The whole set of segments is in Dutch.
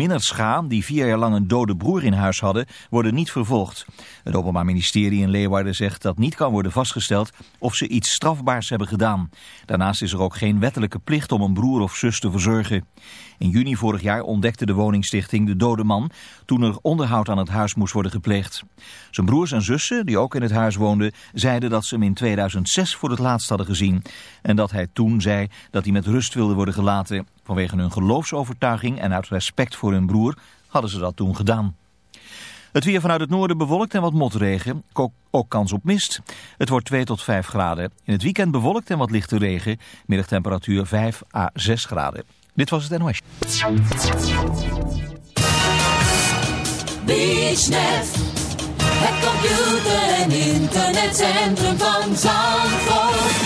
Minnert Scha, die vier jaar lang een dode broer in huis hadden, worden niet vervolgd. Het Openbaar Ministerie in Leeuwarden zegt dat niet kan worden vastgesteld of ze iets strafbaars hebben gedaan. Daarnaast is er ook geen wettelijke plicht om een broer of zus te verzorgen. In juni vorig jaar ontdekte de woningstichting de dode man toen er onderhoud aan het huis moest worden gepleegd. Zijn broers en zussen, die ook in het huis woonden, zeiden dat ze hem in 2006 voor het laatst hadden gezien. En dat hij toen zei dat hij met rust wilde worden gelaten. Vanwege hun geloofsovertuiging en uit respect voor hun broer hadden ze dat toen gedaan. Het weer vanuit het noorden bewolkt en wat motregen. Ook kans op mist. Het wordt 2 tot 5 graden. In het weekend bewolkt en wat lichte regen. Middagtemperatuur 5 à 6 graden. Dit was het NOS. Het computer- en internetcentrum van.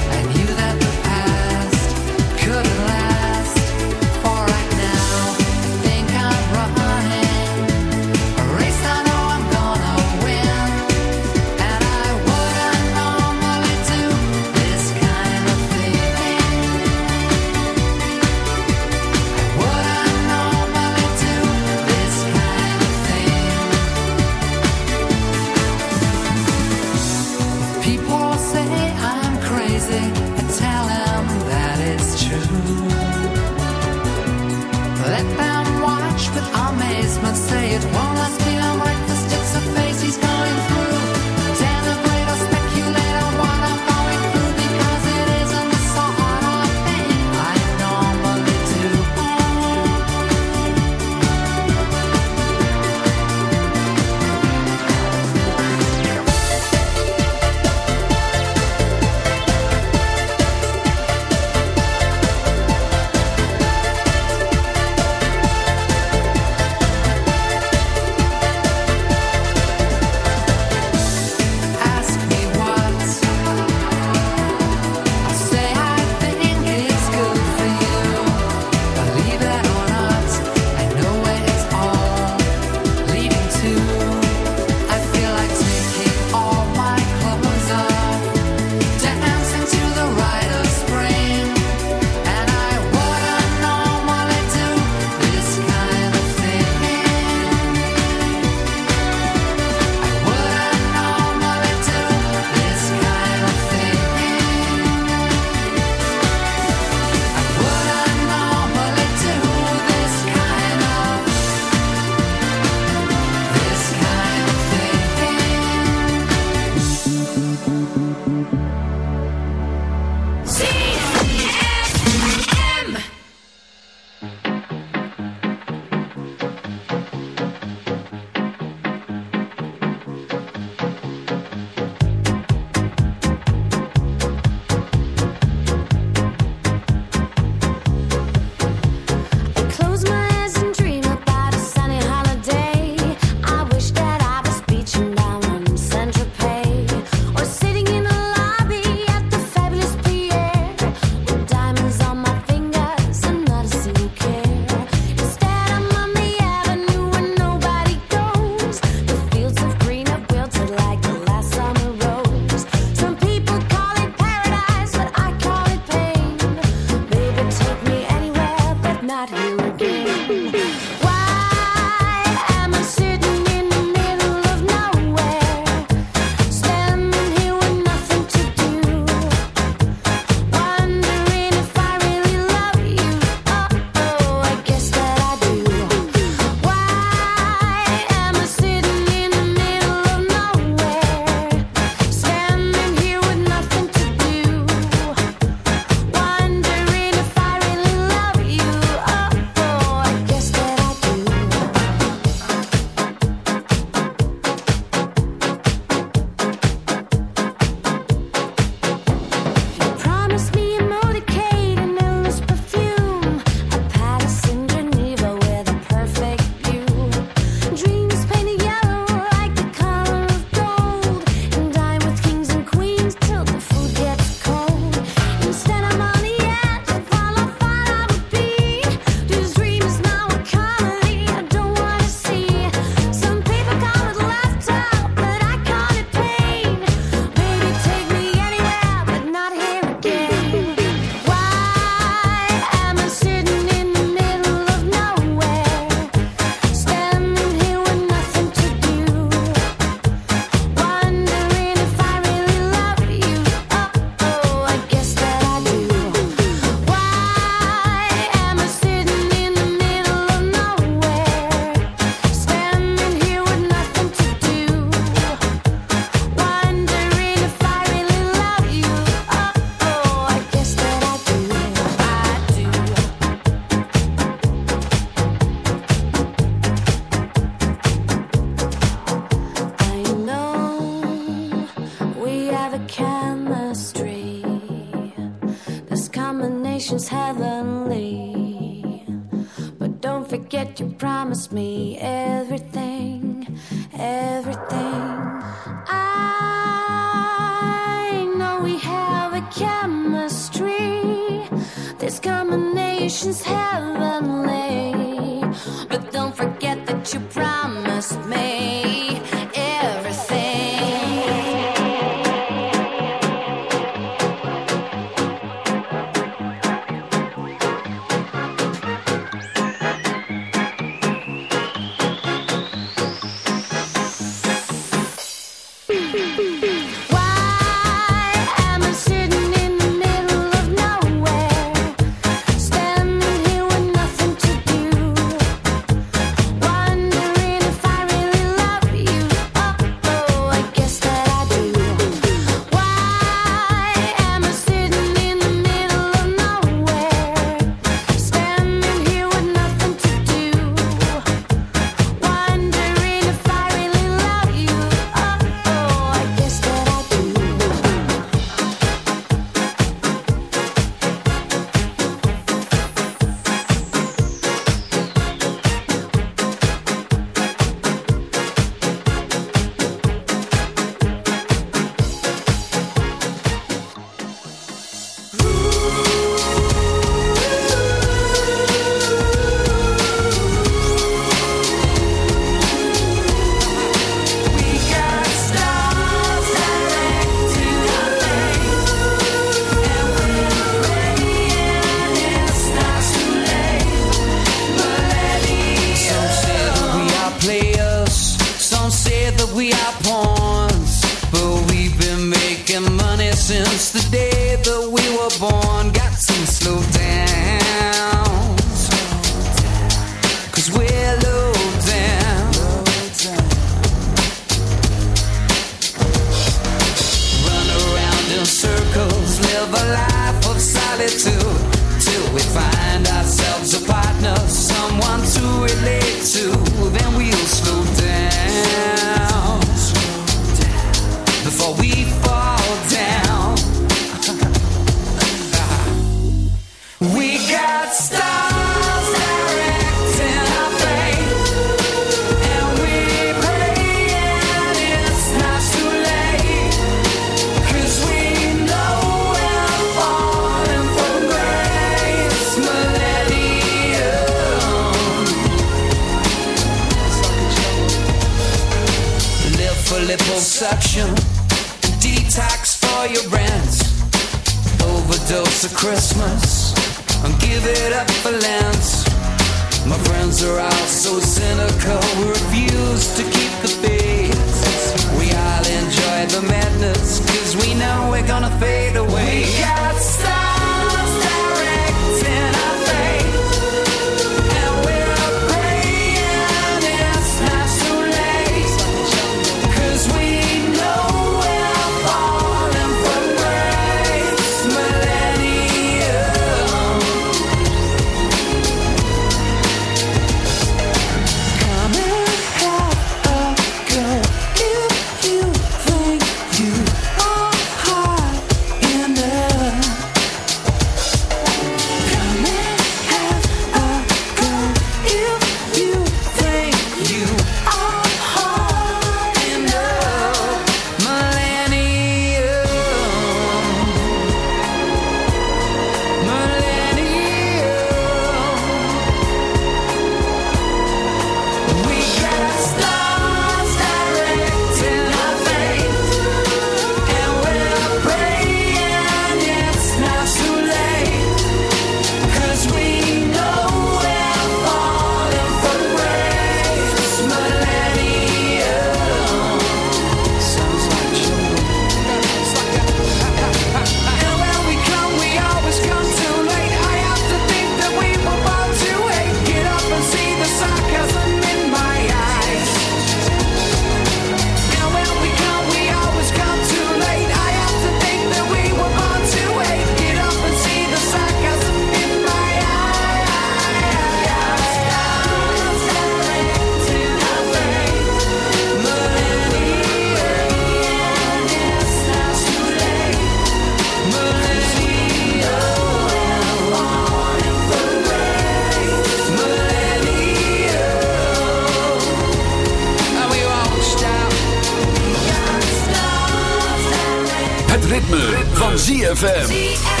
ritme, van ZFM.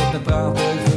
Ik heb het te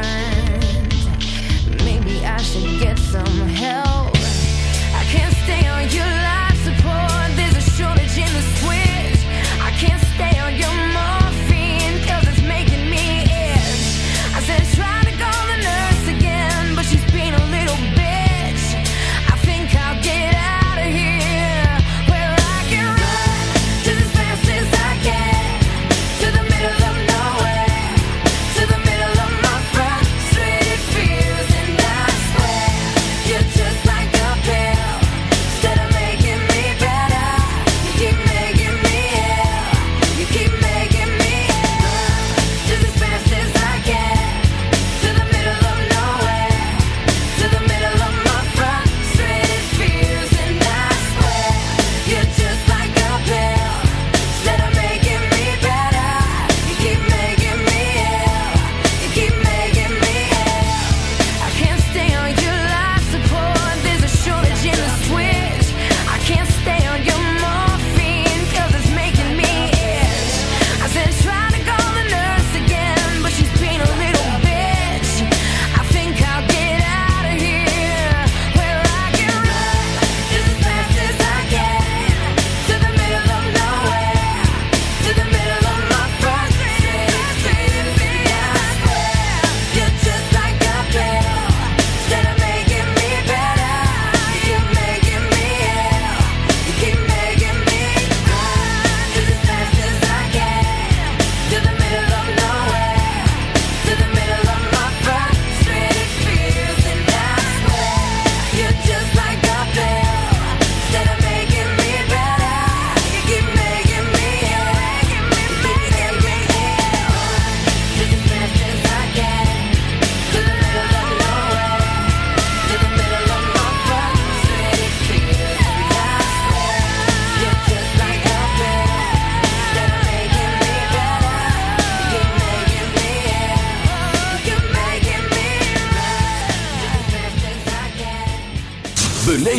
friends. Maybe I should get some help. I can't stay on your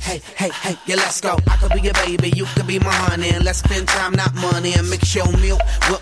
hey, hey, hey, yeah, let's go. I could be your baby, you could be my honey. And let's spend time, not money. And mix your milk with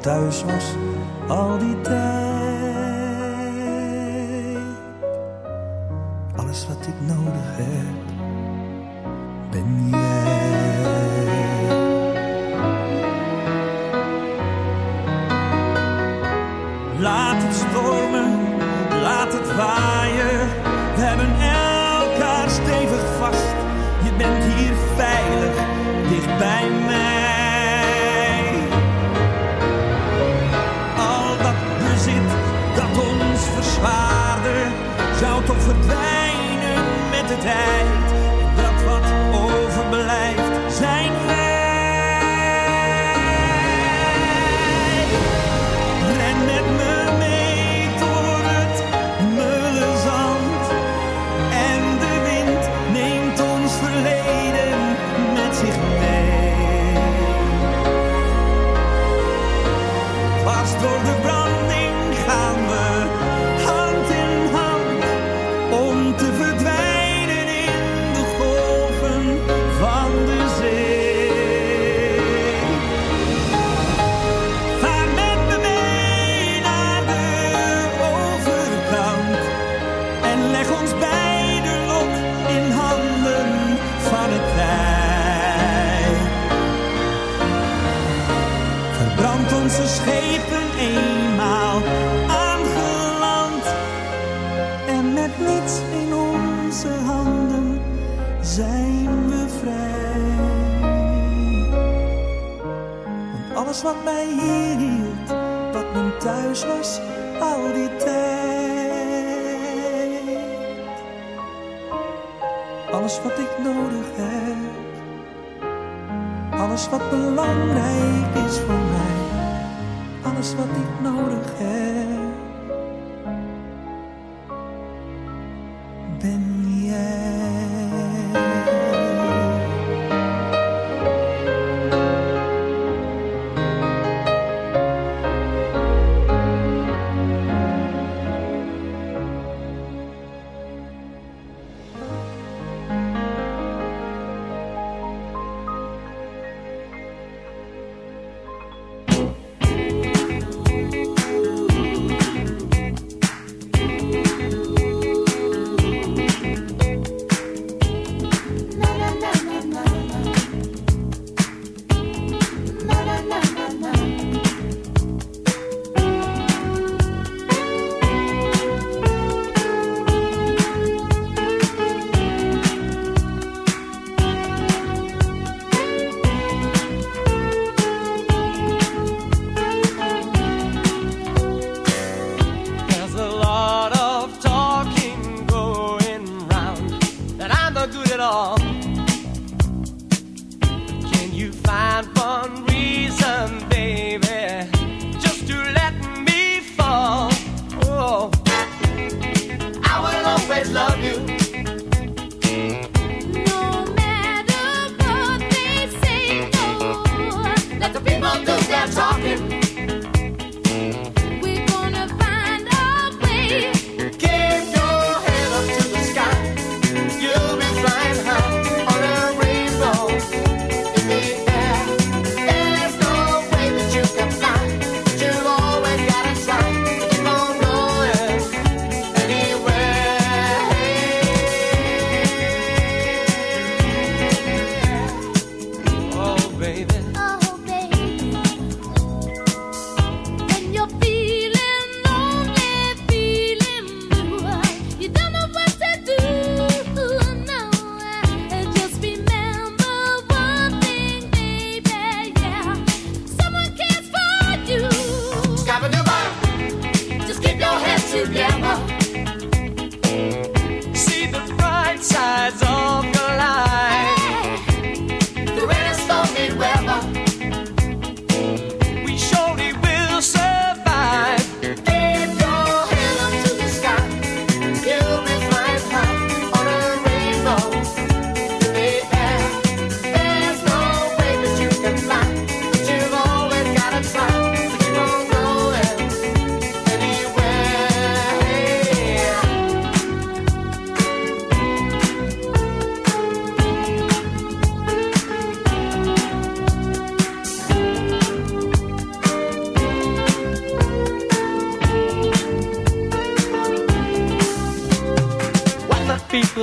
thuis was al die tijd. Alles wat ik nodig heb, alles wat belangrijk is voor mij, alles wat ik nodig heb.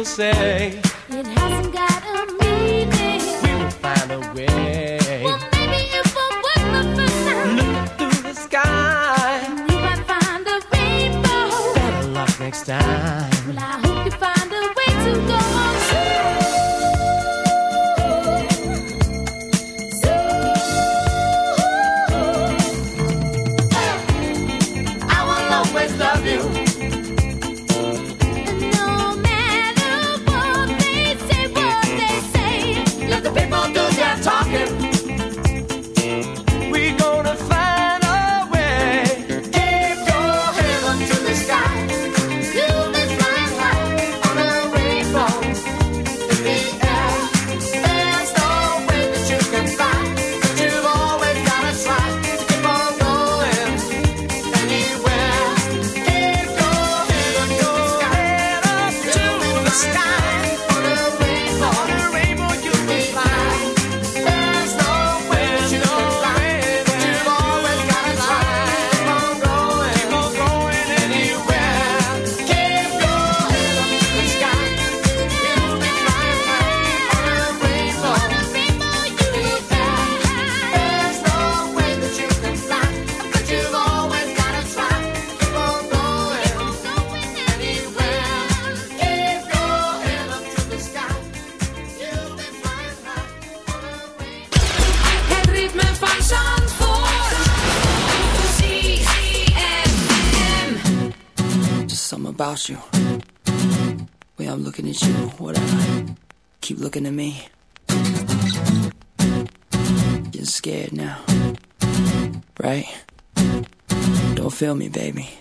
People me, baby.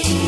Thank you.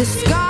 the sky.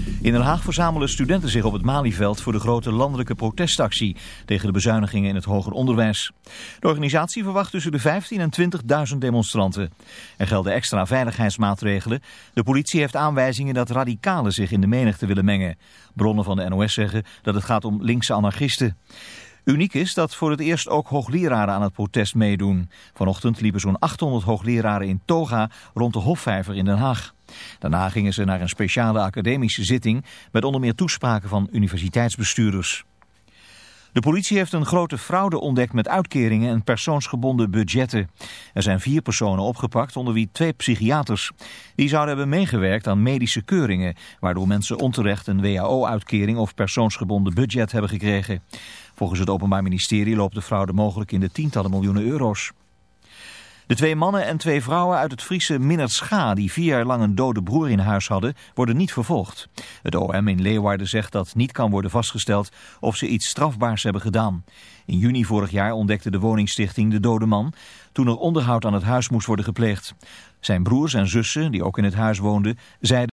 In Den Haag verzamelen studenten zich op het Malieveld voor de grote landelijke protestactie tegen de bezuinigingen in het hoger onderwijs. De organisatie verwacht tussen de 15 en 20.000 demonstranten. Er gelden extra veiligheidsmaatregelen. De politie heeft aanwijzingen dat radicalen zich in de menigte willen mengen. Bronnen van de NOS zeggen dat het gaat om linkse anarchisten. Uniek is dat voor het eerst ook hoogleraren aan het protest meedoen. Vanochtend liepen zo'n 800 hoogleraren in toga rond de Hofvijver in Den Haag. Daarna gingen ze naar een speciale academische zitting met onder meer toespraken van universiteitsbestuurders. De politie heeft een grote fraude ontdekt met uitkeringen en persoonsgebonden budgetten. Er zijn vier personen opgepakt, onder wie twee psychiaters. Die zouden hebben meegewerkt aan medische keuringen, waardoor mensen onterecht een WHO-uitkering of persoonsgebonden budget hebben gekregen. Volgens het Openbaar Ministerie loopt de fraude mogelijk in de tientallen miljoenen euro's. De twee mannen en twee vrouwen uit het Friese Minnertscha, die vier jaar lang een dode broer in huis hadden, worden niet vervolgd. Het OM in Leeuwarden zegt dat niet kan worden vastgesteld of ze iets strafbaars hebben gedaan. In juni vorig jaar ontdekte de woningstichting de dode man, toen er onderhoud aan het huis moest worden gepleegd. Zijn broers en zussen, die ook in het huis woonden, zeiden